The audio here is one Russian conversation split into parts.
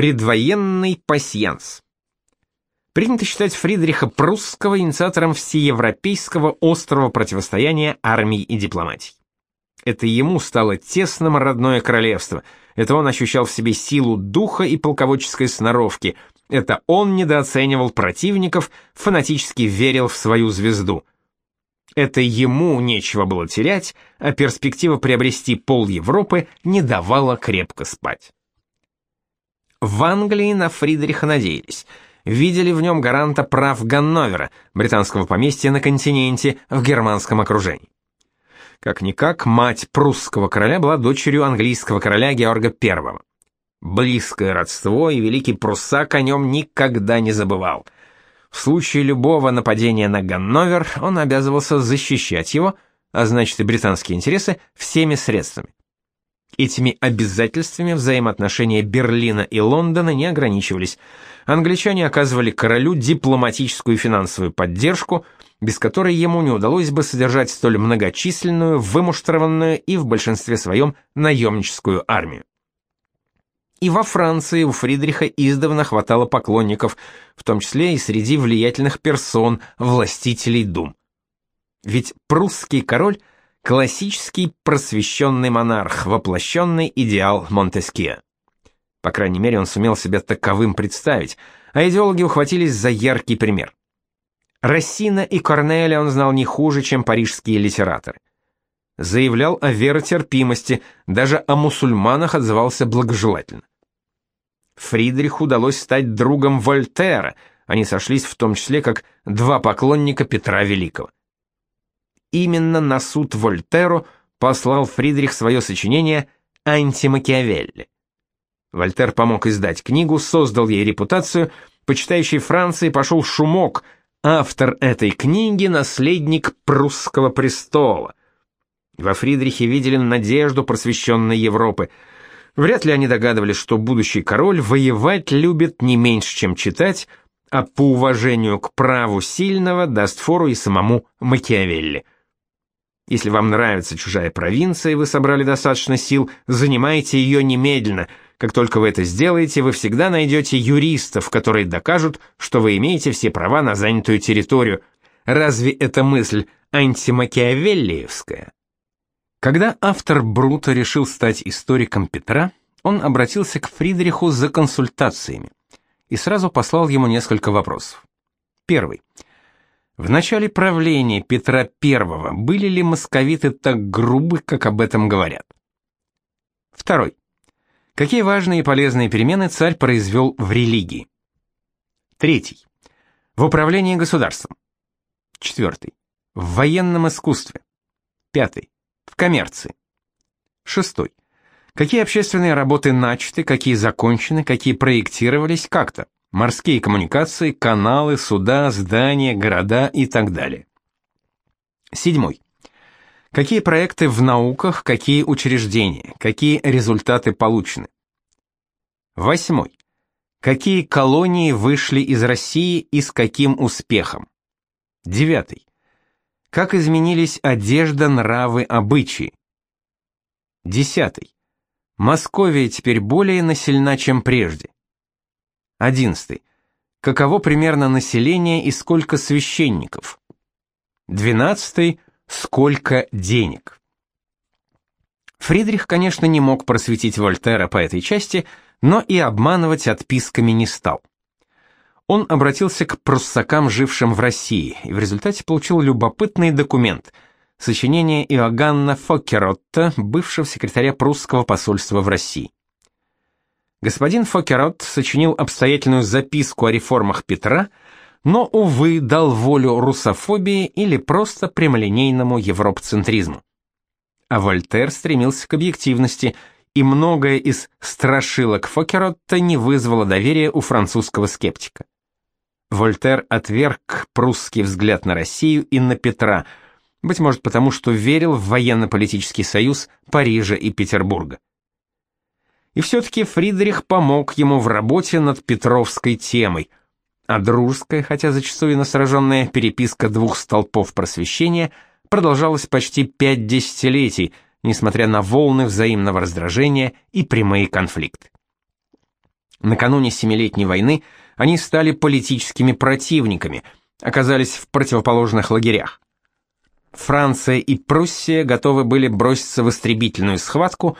Предвоенный пасьянс. Принято считать Фридриха Прусского инициатором всеевропейского острого противостояния армии и дипломатии. Это ему стало тесным родное королевство. Это он ощущал в себе силу духа и полководческой сноровки. Это он недооценивал противников, фанатически верил в свою звезду. Это ему нечего было терять, а перспектива приобрести пол Европы не давала крепко спать. В Англии на Фридриха надеялись. Видели в нем гаранта прав Ганновера, британского поместья на континенте в германском окружении. Как-никак, мать прусского короля была дочерью английского короля Георга I. Близкое родство, и великий пруссак о нем никогда не забывал. В случае любого нападения на Ганновер он обязывался защищать его, а значит и британские интересы, всеми средствами. Этими обязательствами взаимоотношения Берлина и Лондона не ограничивались. Англичане оказывали королю дипломатическую и финансовую поддержку, без которой ему не удалось бы содержать столь многочисленную, вымуштрованную и в большинстве своем наемническую армию. И во Франции у Фридриха издавна хватало поклонников, в том числе и среди влиятельных персон, властителей дум. Ведь прусский король – Классический просвещенный монарх, воплощенный идеал Монтескье. По крайней мере, он сумел себя таковым представить, а идеологи ухватились за яркий пример. Рассина и Корнеля он знал не хуже, чем парижские литераторы. Заявлял о веротерпимости, даже о мусульманах отзывался благожелательно. Фридриху удалось стать другом Вольтера, они сошлись в том числе как два поклонника Петра Великого. Именно на суд Вольтеру послал Фридрих свое сочинение «Антимакиавелли». Вольтер помог издать книгу, создал ей репутацию, по читающей Франции пошел шумок, автор этой книги – наследник прусского престола. Во Фридрихе видели надежду просвещенной Европы. Вряд ли они догадывались, что будущий король воевать любит не меньше, чем читать, а по уважению к праву сильного даст фору и самому Макиавелли. Если вам нравится чужая провинция и вы собрали достаточно сил, занимайте ее немедленно. Как только вы это сделаете, вы всегда найдете юристов, которые докажут, что вы имеете все права на занятую территорию. Разве эта мысль антимакиавеллиевская? Когда автор Брута решил стать историком Петра, он обратился к Фридриху за консультациями и сразу послал ему несколько вопросов. Первый. В начале правления Петра I были ли московиты так грубы, как об этом говорят? Второй. Какие важные и полезные перемены царь произвел в религии? Третий. В управлении государством. Четвертый. В военном искусстве. Пятый. В коммерции. Шестой. Какие общественные работы начаты, какие закончены, какие проектировались как-то морские коммуникации, каналы, суда, здания, города и так далее. Седьмой. Какие проекты в науках, какие учреждения, какие результаты получены? Восьмой. Какие колонии вышли из России и с каким успехом? Девятый. Как изменились одежда, нравы, обычаи? Десятый. Московия теперь более населена, чем прежде. 11. Каково примерно население и сколько священников? 12. Сколько денег? Фридрих, конечно, не мог просветить Вольтера по этой части, но и обманывать отписками не стал. Он обратился к пруссакам, жившим в России, и в результате получил любопытный документ – сочинение Иоганна Фоккеротта, бывшего секретаря прусского посольства в России господин Фокерот сочинил обстоятельную записку о реформах Петра, но, увы, дал волю русофобии или просто прямолинейному европцентризму. А Вольтер стремился к объективности, и многое из страшилок Фокеротта не вызвало доверия у французского скептика. Вольтер отверг прусский взгляд на Россию и на Петра, быть может потому, что верил в военно-политический союз Парижа и Петербурга. И все-таки Фридрих помог ему в работе над Петровской темой, а дружеская, хотя зачастую насраженная переписка двух столпов просвещения продолжалась почти пять десятилетий, несмотря на волны взаимного раздражения и прямые конфликты. Накануне Семилетней войны они стали политическими противниками, оказались в противоположных лагерях. Франция и Пруссия готовы были броситься в истребительную схватку,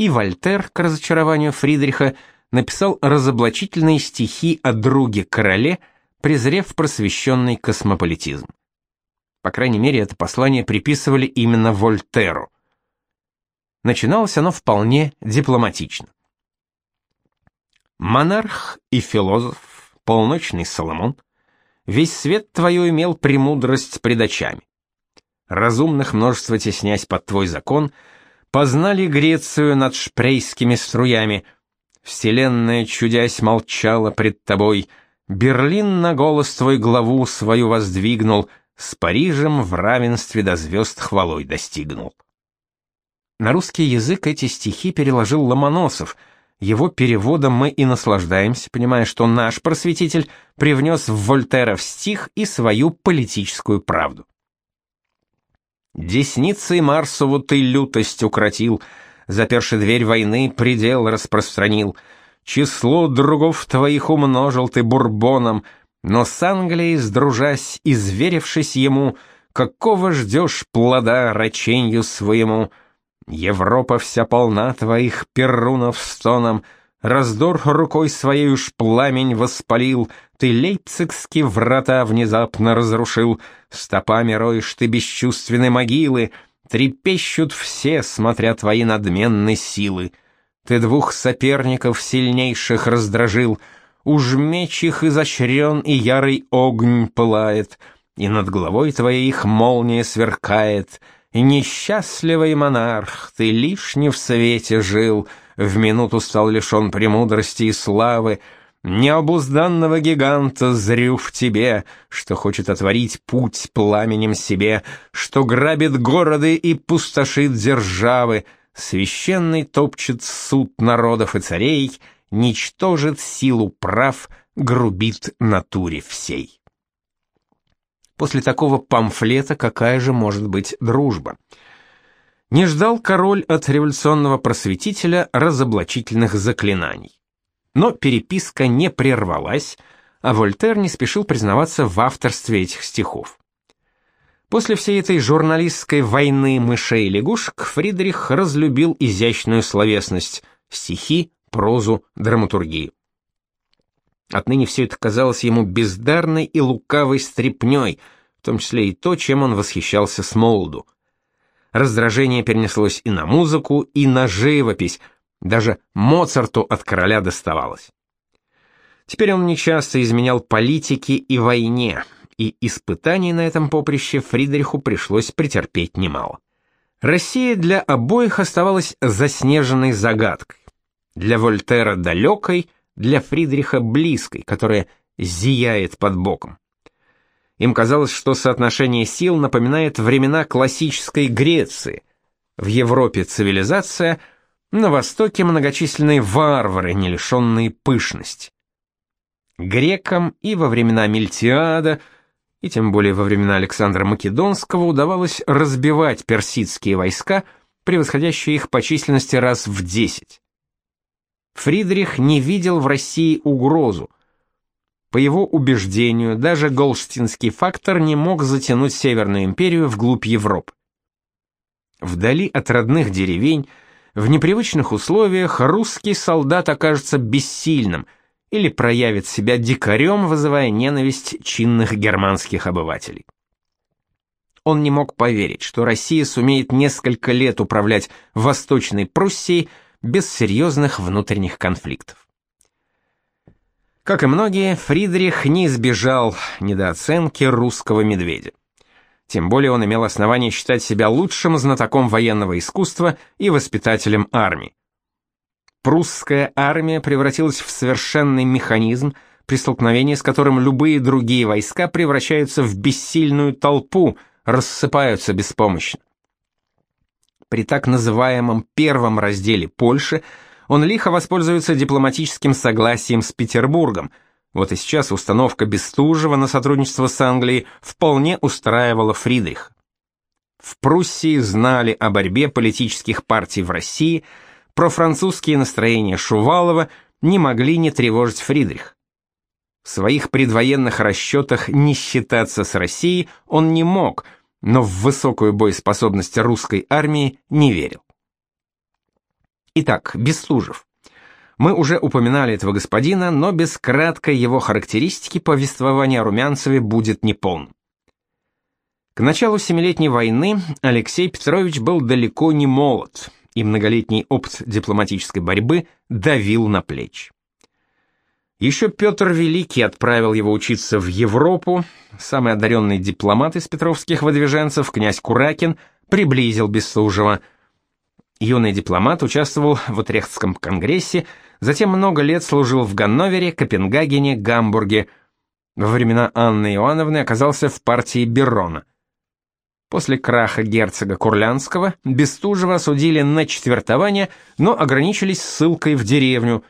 и Вольтер, к разочарованию Фридриха, написал разоблачительные стихи о друге-короле, презрев просвещенный космополитизм. По крайней мере, это послание приписывали именно Вольтеру. Начиналось оно вполне дипломатично. Монарх и философ, полночный Соломон, весь свет твою имел премудрость пред очами разумных множество теснясь под твой закон, познали Грецию над шпрейскими струями. Вселенная, чудясь, молчала пред тобой. Берлин на голос твой главу свою воздвигнул, с Парижем в равенстве до звезд хвалой достигнул. На русский язык эти стихи переложил Ломоносов. Его переводом мы и наслаждаемся, понимая, что наш просветитель привнес в Вольтера в стих и свою политическую правду. Десницей Марсову ты лютость укротил, заперши дверь войны, предел распространил. Число другов твоих умножил ты бурбоном, но с Англией сдружась, изверившись ему, какого ждешь плода раченью своему? Европа вся полна твоих перунов стоном, раздор рукой своей уж пламень воспалил, ты лейпцигские врата внезапно разрушил, стопами роешь ты бесчувственной могилы, трепещут все, смотря твои надменные силы. Ты двух соперников сильнейших раздражил, уж меч их изощрен и ярый огонь пылает, и над головой твоей их молния сверкает, несчастливый монарх, ты лишний в свете жил, в минуту стал лишен премудрости и славы, Необузданного гиганта зрю в тебе, что хочет отворить путь пламенем себе, что грабит города и пустошит державы, священный топчет суд народов и царей, ничтожит силу прав, грубит натуре всей. После такого памфлета какая же может быть дружба? Не ждал король от революционного просветителя разоблачительных заклинаний. Но переписка не прервалась, а Вольтер не спешил признаваться в авторстве этих стихов. После всей этой журналистской войны мышей и лягушек Фридрих разлюбил изящную словесность, стихи, прозу, драматургию. Отныне все это казалось ему бездарной и лукавой стряпнёй, в том числе и то, чем он восхищался с молоду. Раздражение перенеслось и на музыку, и на живопись, даже Моцарту от короля доставалось. Теперь он нечасто изменял политике и войне, и испытаний на этом поприще Фридриху пришлось претерпеть немало. Россия для обоих оставалась заснеженной загадкой. Для Вольтера далекой, для Фридриха близкой, которая зияет под боком. Им казалось, что соотношение сил напоминает времена классической Греции. В Европе цивилизация – на востоке многочисленные варвары, не лишенные пышности. Грекам и во времена Мильтиада, и тем более во времена Александра Македонского удавалось разбивать персидские войска, превосходящие их по численности раз в десять. Фридрих не видел в России угрозу. По его убеждению, даже голштинский фактор не мог затянуть Северную империю вглубь Европы. Вдали от родных деревень, в непривычных условиях русский солдат окажется бессильным или проявит себя дикарем, вызывая ненависть чинных германских обывателей. Он не мог поверить, что Россия сумеет несколько лет управлять Восточной Пруссией без серьезных внутренних конфликтов. Как и многие, Фридрих не избежал недооценки русского медведя. Тем более он имел основание считать себя лучшим знатоком военного искусства и воспитателем армии. Прусская армия превратилась в совершенный механизм, при столкновении с которым любые другие войска превращаются в бессильную толпу, рассыпаются беспомощно. При так называемом первом разделе Польши он лихо воспользуется дипломатическим согласием с Петербургом – вот и сейчас установка Бестужева на сотрудничество с Англией вполне устраивала Фридрих. В Пруссии знали о борьбе политических партий в России, про французские настроения Шувалова не могли не тревожить Фридрих. В своих предвоенных расчетах не считаться с Россией он не мог, но в высокую боеспособность русской армии не верил. Итак, Бестужев. Мы уже упоминали этого господина, но без краткой его характеристики повествование о Румянцеве будет неполным. К началу Семилетней войны Алексей Петрович был далеко не молод, и многолетний опыт дипломатической борьбы давил на плечи. Еще Петр Великий отправил его учиться в Европу, самый одаренный дипломат из петровских выдвиженцев, князь Куракин, приблизил Бестужева. Юный дипломат участвовал в Утрехтском конгрессе, затем много лет служил в Ганновере, Копенгагене, Гамбурге. Во времена Анны Иоанновны оказался в партии Беррона. После краха герцога Курлянского Бестужева осудили на четвертование, но ограничились ссылкой в деревню.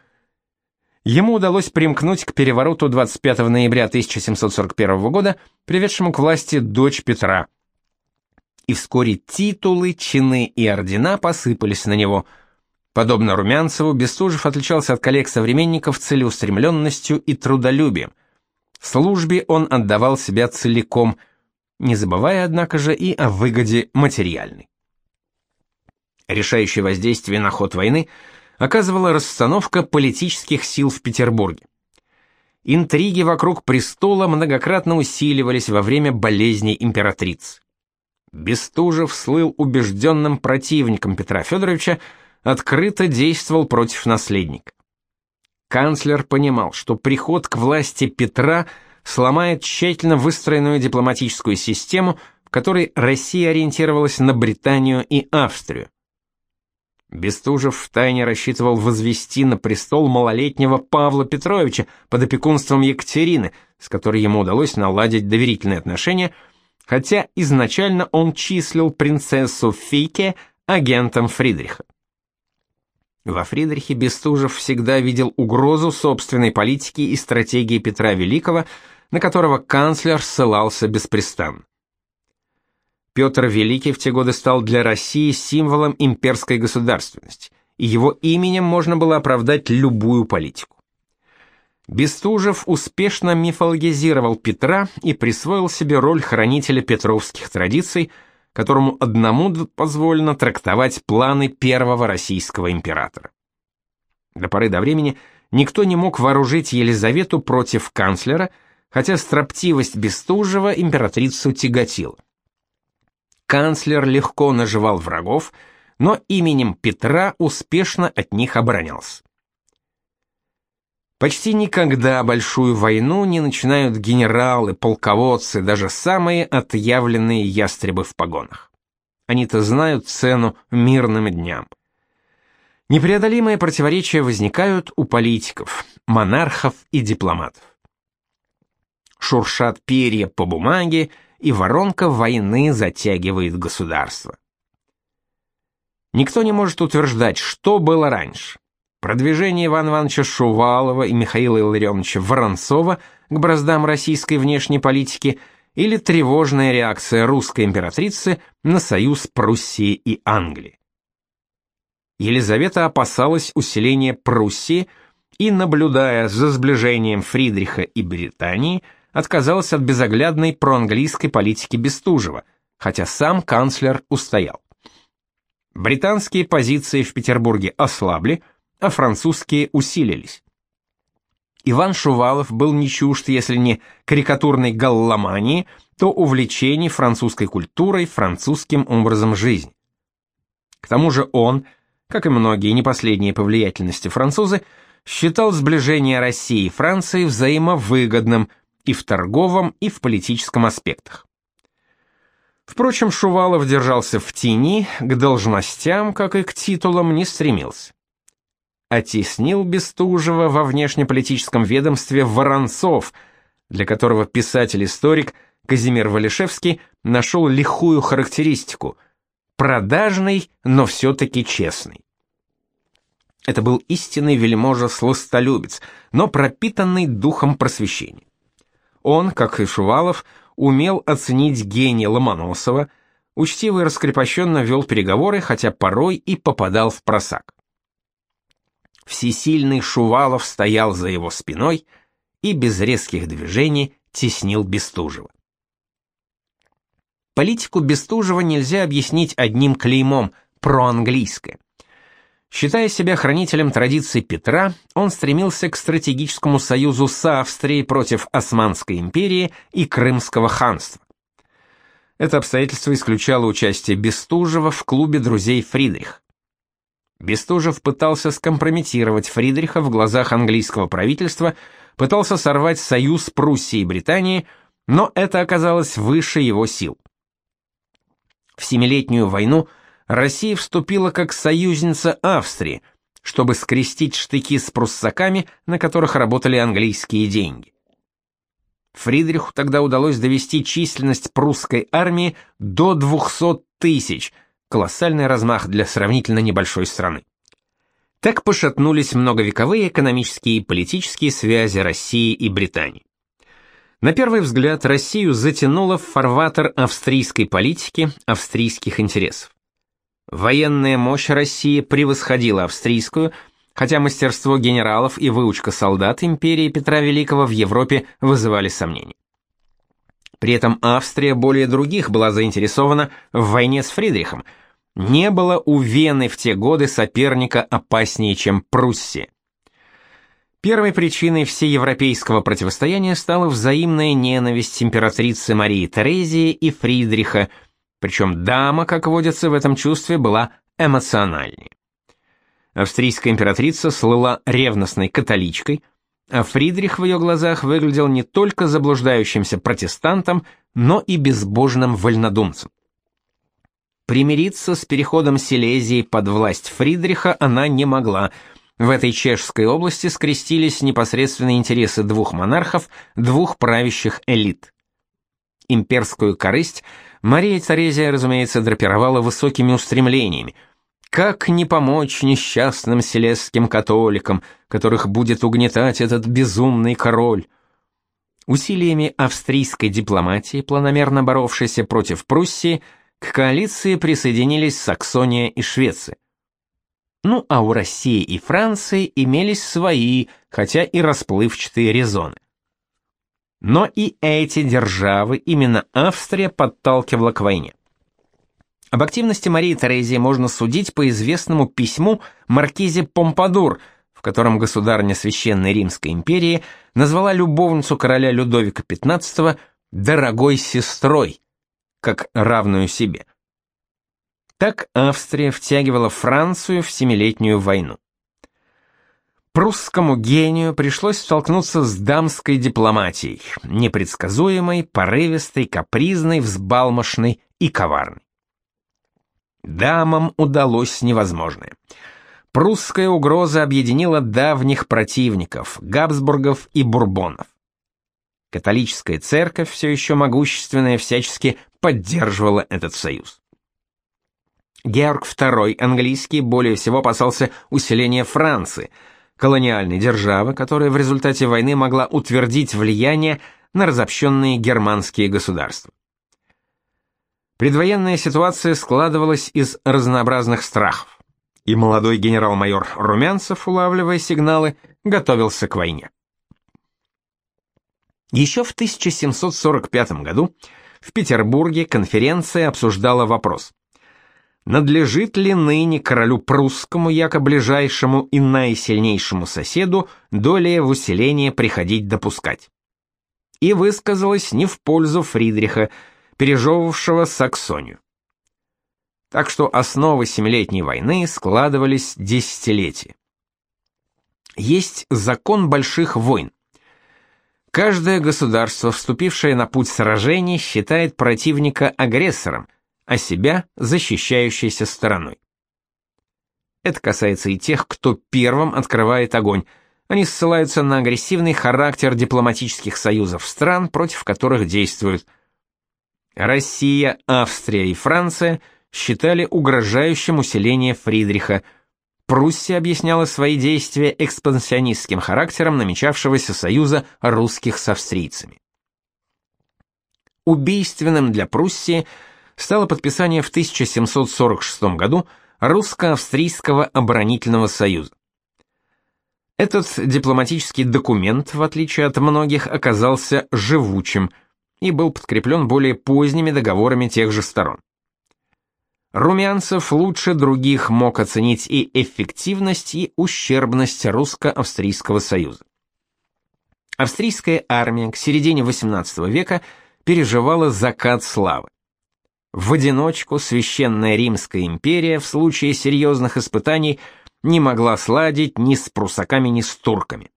Ему удалось примкнуть к перевороту 25 ноября 1741 года, приведшему к власти дочь Петра. И вскоре титулы, чины и ордена посыпались на него. Подобно Румянцеву, Бестужев отличался от коллег-современников целеустремленностью и трудолюбием. Службе он отдавал себя целиком – не забывая, однако же, и о выгоде материальной. Решающее воздействие на ход войны оказывала расстановка политических сил в Петербурге. Интриги вокруг престола многократно усиливались во время болезни императрицы. Бестужев слыл убежденным противником Петра Федоровича, открыто действовал против наследника. Канцлер понимал, что приход к власти Петра – сломает тщательно выстроенную дипломатическую систему, в которой Россия ориентировалась на Британию и Австрию. Бестужев втайне рассчитывал возвести на престол малолетнего Павла Петровича под опекунством Екатерины, с которой ему удалось наладить доверительные отношения, хотя изначально он числил принцессу Фейке агентом Фридриха. Во Фридрихе Бестужев всегда видел угрозу собственной политики и стратегии Петра Великого, на которого канцлер ссылался беспрестанно. Петр Великий в те годы стал для России символом имперской государственности, и его именем можно было оправдать любую политику. Бестужев успешно мифологизировал Петра и присвоил себе роль хранителя петровских традиций – которому одному позволено трактовать планы первого российского императора. До поры до времени никто не мог вооружить Елизавету против канцлера, хотя строптивость Бестужева императрицу тяготила. Канцлер легко наживал врагов, но именем Петра успешно от них оборонялся. Почти никогда большую войну не начинают генералы, полководцы, даже самые отъявленные ястребы в погонах. Они-то знают цену мирным дням. Непреодолимые противоречия возникают у политиков, монархов и дипломатов. Шуршат перья по бумаге, и воронка войны затягивает государство. Никто не может утверждать, что было раньше Продвижение Ивана Ивановича Шувалова и Михаила Илларионовича Воронцова к браздам российской внешней политики или тревожная реакция русской императрицы на союз Пруссии и Англии. Елизавета опасалась усиления Пруссии и, наблюдая за сближением Фридриха и Британии, отказалась от безоглядной проанглийской политики Бестужева, хотя сам канцлер устоял. Британские позиции в Петербурге ослабли, а французские усилились. Иван Шувалов был не чужд, если не карикатурной галломании, то увлечений французской культурой, французским образом жизни. К тому же он, как и многие не последние по влиятельности французы, считал сближение России и Франции взаимовыгодным и в торговом, и в политическом аспектах. Впрочем, Шувалов держался в тени, к должностям, как и к титулам, не стремился оттеснил Бестужева во внешнеполитическом ведомстве Воронцов, для которого писатель-историк Казимир Валишевский нашел лихую характеристику – продажный, но все-таки честный. Это был истинный вельможа-сластолюбец, но пропитанный духом просвещения. Он, как и Шувалов, умел оценить гения Ломоносова, учтиво и раскрепощенно вел переговоры, хотя порой и попадал в просак. Всесильный Шувалов стоял за его спиной и без резких движений теснил Бестужева. Политику Бестужева нельзя объяснить одним клеймом проанглийское. Считая себя хранителем традиций Петра, он стремился к стратегическому союзу с Австрией против Османской империи и Крымского ханства. Это обстоятельство исключало участие Бестужева в клубе друзей Фридрих. Бестужев пытался скомпрометировать Фридриха в глазах английского правительства, пытался сорвать союз Пруссии и Британии, но это оказалось выше его сил. В Семилетнюю войну – Россия вступила как союзница Австрии, чтобы скрестить штыки с пруссаками, на которых работали английские деньги. Фридриху тогда удалось довести численность прусской армии до 200 тысяч, колоссальный размах для сравнительно небольшой страны. Так пошатнулись многовековые экономические и политические связи России и Британии. На первый взгляд Россию затянуло в фарватер австрийской политики, австрийских интересов. Военная мощь России превосходила австрийскую, хотя мастерство генералов и выучка солдат империи Петра Великого в Европе вызывали сомнения. При этом Австрия более других была заинтересована в войне с Фридрихом. Не было у Вены в те годы соперника опаснее, чем Пруссия. Первой причиной всеевропейского противостояния стала взаимная ненависть императрицы Марии Терезии и Фридриха – причем дама, как водится в этом чувстве, была эмоциональнее. Австрийская императрица слыла ревностной католичкой, а Фридрих в ее глазах выглядел не только заблуждающимся протестантом, но и безбожным вольнодумцем. Примириться с переходом Силезии под власть Фридриха она не могла. В этой чешской области скрестились непосредственные интересы двух монархов, двух правящих элит. Имперскую корысть – Мария Терезия, разумеется, драпировала высокими устремлениями. Как не помочь несчастным селезским католикам, которых будет угнетать этот безумный король? Усилиями австрийской дипломатии, планомерно боровшейся против Пруссии, к коалиции присоединились Саксония и Швеция. Ну а у России и Франции имелись свои, хотя и расплывчатые резоны. Но и эти державы именно Австрия подталкивала к войне. Об активности Марии Терезии можно судить по известному письму маркизе Помпадур, в котором государыня Священной Римской империи назвала любовницу короля Людовика XV «дорогой сестрой», как равную себе. Так Австрия втягивала Францию в Семилетнюю войну. Прусскому гению пришлось столкнуться с дамской дипломатией, непредсказуемой, порывистой, капризной, взбалмошной и коварной. Дамам удалось невозможное. Прусская угроза объединила давних противников – Габсбургов и Бурбонов. Католическая церковь, все еще могущественная, всячески поддерживала этот союз. Георг II английский более всего опасался усиления Франции – колониальной державы, которая в результате войны могла утвердить влияние на разобщенные германские государства. Предвоенная ситуация складывалась из разнообразных страхов, и молодой генерал-майор Румянцев, улавливая сигналы, готовился к войне. Еще в 1745 году в Петербурге конференция обсуждала вопрос, надлежит ли ныне королю прусскому, яко ближайшему и наисильнейшему соседу, долее в усиление приходить допускать. И высказалась не в пользу Фридриха, пережевывавшего Саксонию. Так что основы Семилетней войны складывались десятилетия. Есть закон больших войн. Каждое государство, вступившее на путь сражений, считает противника агрессором – а себя защищающейся стороной. Это касается и тех, кто первым открывает огонь. Они ссылаются на агрессивный характер дипломатических союзов стран, против которых действуют. Россия, Австрия и Франция считали угрожающим усиление Фридриха. Пруссия объясняла свои действия экспансионистским характером намечавшегося союза русских с австрийцами. Убийственным для Пруссии – стало подписание в 1746 году русско-австрийского оборонительного союза. Этот дипломатический документ, в отличие от многих, оказался живучим и был подкреплен более поздними договорами тех же сторон. Румянцев лучше других мог оценить и эффективность, и ущербность русско-австрийского союза. Австрийская армия к середине XVIII века переживала закат славы. В одиночку Священная Римская империя в случае серьезных испытаний – не могла сладить ни с прусаками, ни с турками.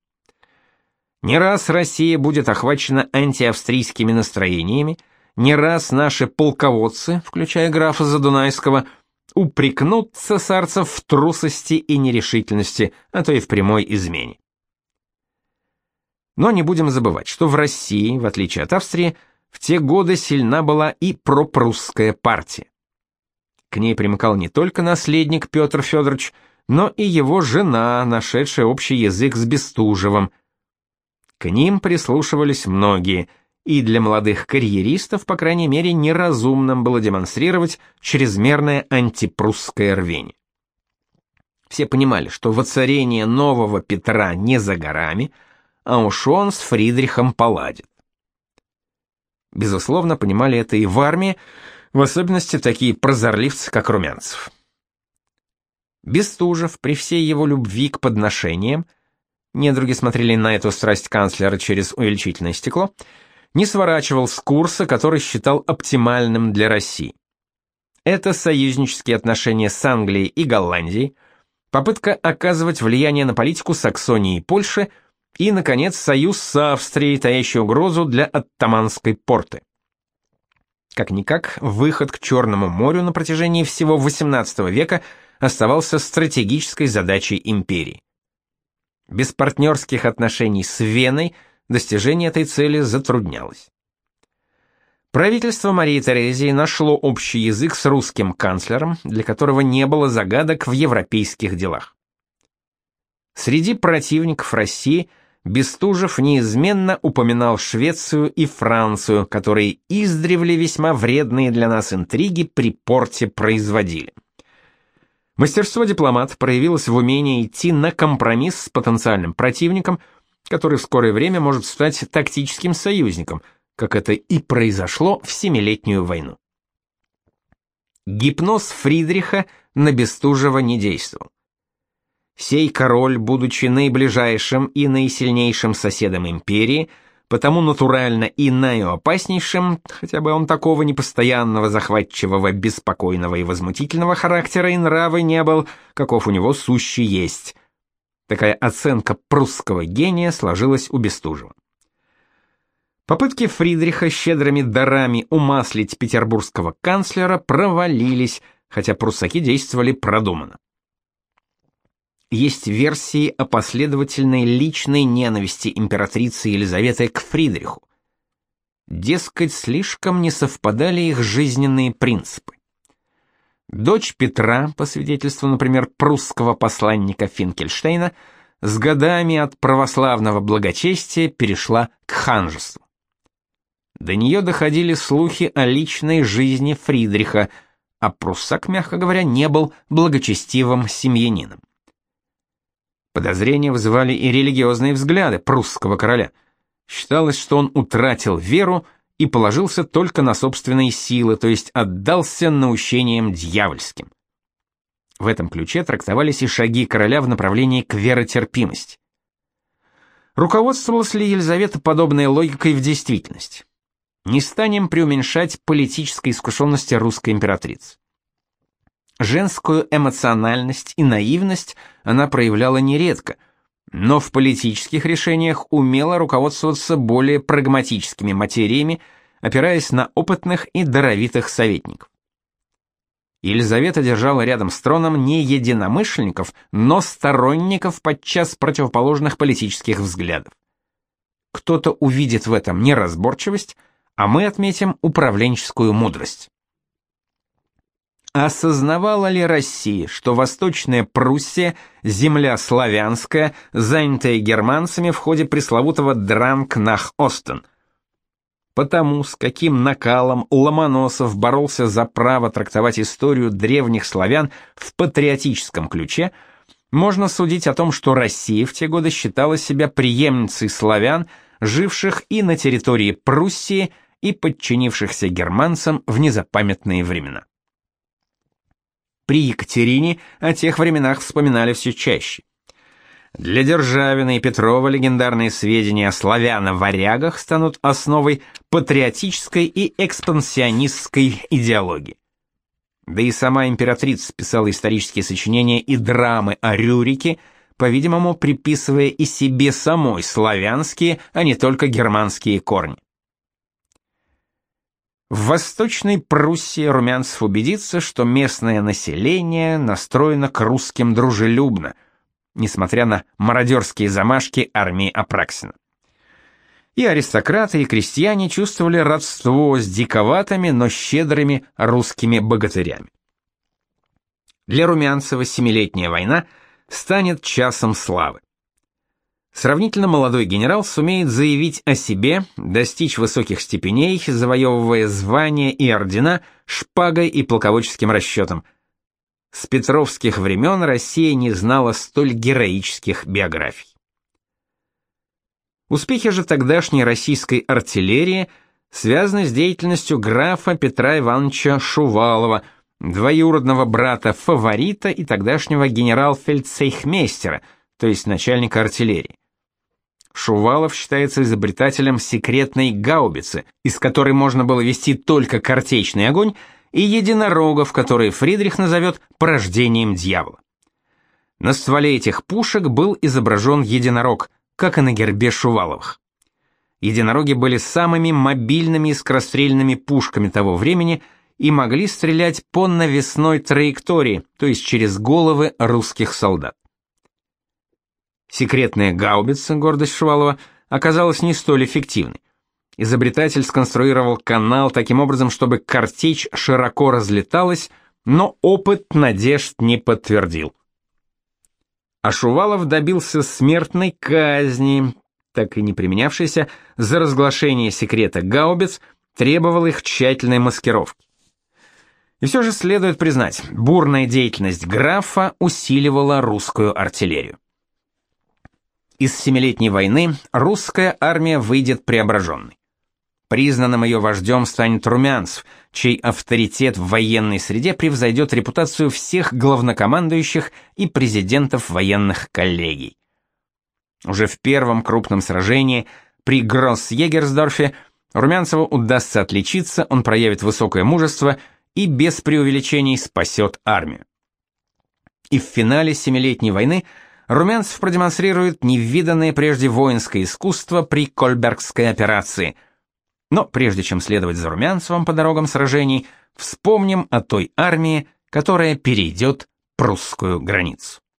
Не раз Россия будет охвачена антиавстрийскими настроениями, не раз наши полководцы, включая графа Задунайского, упрекнут цесарцев в трусости и нерешительности, а то и в прямой измене. Но не будем забывать, что в России, в отличие от Австрии, в те годы сильна была и пропрусская партия. К ней примыкал не только наследник Петр Федорович, но и его жена, нашедшая общий язык с Бестужевым. К ним прислушивались многие, и для молодых карьеристов, по крайней мере, неразумным было демонстрировать чрезмерное антипрусское рвение. Все понимали, что воцарение нового Петра не за горами, а уж он с Фридрихом поладит. Безусловно, понимали это и в армии, в особенности такие прозорливцы, как Румянцев. Бестужев, при всей его любви к подношениям, недруги смотрели на эту страсть канцлера через увеличительное стекло, не сворачивал с курса, который считал оптимальным для России. Это союзнические отношения с Англией и Голландией, попытка оказывать влияние на политику Саксонии и Польши и, наконец, союз с Австрией, таящий угрозу для оттаманской порты. Как-никак, выход к Черному морю на протяжении всего XVIII века – оставался стратегической задачей империи. Без партнерских отношений с Веной достижение этой цели затруднялось. Правительство Марии Терезии нашло общий язык с русским канцлером, для которого не было загадок в европейских делах. Среди противников России Бестужев неизменно упоминал Швецию и Францию, которые издревле весьма вредные для нас интриги при порте производили. Мастерство дипломата проявилось в умении идти на компромисс с потенциальным противником, который в скорое время может стать тактическим союзником, как это и произошло в Семилетнюю войну. Гипноз Фридриха на Бестужева не действовал. Сей король, будучи наиближайшим и наисильнейшим соседом империи, потому натурально и наиопаснейшим, хотя бы он такого непостоянного, захватчивого, беспокойного и возмутительного характера и нрава не был, каков у него сущий есть. Такая оценка прусского гения сложилась у Бестужева. Попытки Фридриха щедрыми дарами умаслить петербургского канцлера провалились, хотя пруссаки действовали продуманно есть версии о последовательной личной ненависти императрицы Елизаветы к Фридриху. Дескать, слишком не совпадали их жизненные принципы. Дочь Петра, по свидетельству, например, прусского посланника Финкельштейна, с годами от православного благочестия перешла к ханжеству. До нее доходили слухи о личной жизни Фридриха, а пруссак, мягко говоря, не был благочестивым семьянином. Подозрения вызывали и религиозные взгляды прусского короля. Считалось, что он утратил веру и положился только на собственные силы, то есть отдался наущениям дьявольским. В этом ключе трактовались и шаги короля в направлении к веротерпимости. Руководствовалась ли Елизавета подобной логикой в действительности? Не станем преуменьшать политической искушенности русской императрицы. Женскую эмоциональность и наивность она проявляла нередко, но в политических решениях умела руководствоваться более прагматическими материями, опираясь на опытных и даровитых советников. Елизавета держала рядом с троном не единомышленников, но сторонников подчас противоположных политических взглядов. Кто-то увидит в этом неразборчивость, а мы отметим управленческую мудрость. Осознавала ли Россия, что Восточная Пруссия – земля славянская, занятая германцами в ходе пресловутого Дранг-Нах-Остен? Потому, с каким накалом Ломоносов боролся за право трактовать историю древних славян в патриотическом ключе, можно судить о том, что Россия в те годы считала себя преемницей славян, живших и на территории Пруссии, и подчинившихся германцам в незапамятные времена. При Екатерине о тех временах вспоминали все чаще. Для Державина и Петрова легендарные сведения о славяно-варягах станут основой патриотической и экспансионистской идеологии. Да и сама императрица писала исторические сочинения и драмы о Рюрике, по-видимому, приписывая и себе самой славянские, а не только германские корни. В Восточной Пруссии Румянцев убедится, что местное население настроено к русским дружелюбно, несмотря на мародерские замашки армии Апраксина. И аристократы, и крестьяне чувствовали родство с диковатыми, но щедрыми русскими богатырями. Для Румянцева Семилетняя война станет часом славы. Сравнительно молодой генерал сумеет заявить о себе, достичь высоких степеней, завоевывая звания и ордена шпагой и полководческим расчетом. С петровских времен Россия не знала столь героических биографий. Успехи же тогдашней российской артиллерии связаны с деятельностью графа Петра Ивановича Шувалова, двоюродного брата фаворита и тогдашнего генерал-фельдсейхмейстера, то есть начальника артиллерии. Шувалов считается изобретателем секретной гаубицы, из которой можно было вести только картечный огонь, и единорогов, которые Фридрих назовет порождением дьявола. На стволе этих пушек был изображен единорог, как и на гербе Шуваловых. Единороги были самыми мобильными и скорострельными пушками того времени и могли стрелять по навесной траектории, то есть через головы русских солдат. Секретная гаубица, гордость Шувалова, оказалась не столь эффективной. Изобретатель сконструировал канал таким образом, чтобы картечь широко разлеталась, но опыт надежд не подтвердил. А Шувалов добился смертной казни, так и не применявшейся, за разглашение секрета гаубиц, требовал их тщательной маскировки. И все же следует признать, бурная деятельность графа усиливала русскую артиллерию. Из Семилетней войны русская армия выйдет преображенной. Признанным ее вождем станет Румянцев, чей авторитет в военной среде превзойдет репутацию всех главнокомандующих и президентов военных коллегий. Уже в первом крупном сражении при Гросс-Егерсдорфе Румянцеву удастся отличиться, он проявит высокое мужество и без преувеличений спасет армию. И в финале Семилетней войны – Румянцев продемонстрирует невиданное прежде воинское искусство при Кольбергской операции. Но прежде чем следовать за Румянцевым по дорогам сражений, вспомним о той армии, которая перейдет прусскую границу.